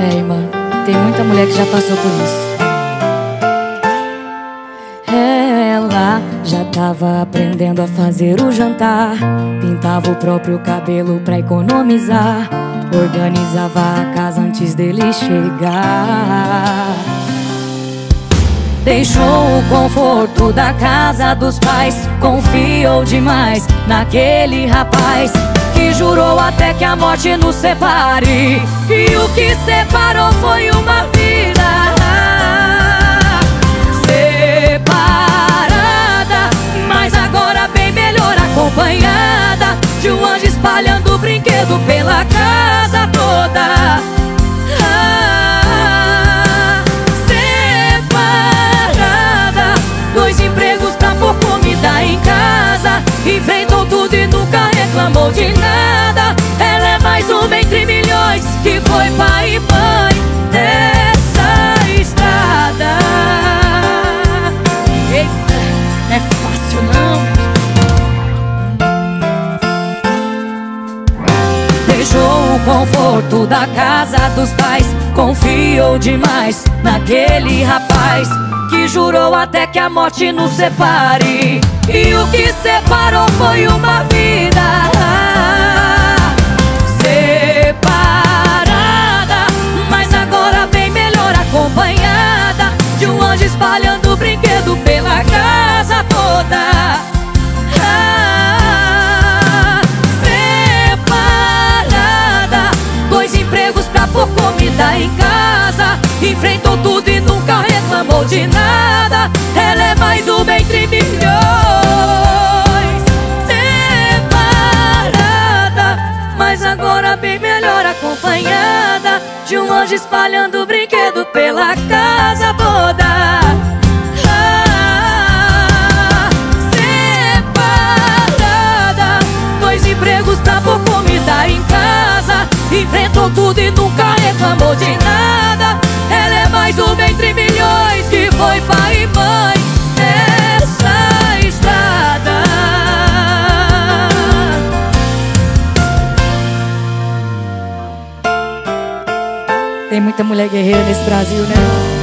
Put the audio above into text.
É, irmã, tem muita mulher que já passou por isso. Ela já tava aprendendo a fazer o jantar. Pintava o próprio cabelo pra economizar. Organizava a casa antes dele chegar. Deixou o conforto da casa dos pais. Confiou demais naquele rapaz que jurou até que a morte nos separe. E o que separou foi uma vida separada, mas agora bem melhor acompanhada de um anjo espalhando brinquedo pela casa enfrentou tudo e nunca reclamou de nada. Ela é mais uma entre milhões que foi pai e mãe dessa estrada. Eita, não é fácil não. Deixou o conforto da casa dos pais, confiou demais naquele rapaz que jurou até que a morte nos separe. E o que separou foi uma vida separada, mas agora bem melhor acompanhada de um anjo espalhando brinquedo pela casa toda. Ah, separada, dois empregos pra pôr comida em casa, enfrentou tudo e nunca reclamou de nada. Ela é mais uma entre milhões. Separada, mas agora bem melhor acompanhada de um anjo espalhando brinquedo pela casa toda. Separada, dois empregos pra pôr comida em casa, enfrentou tudo e nunca reclamou de nada. Tem muita mulher guerreira nesse Brasil, né?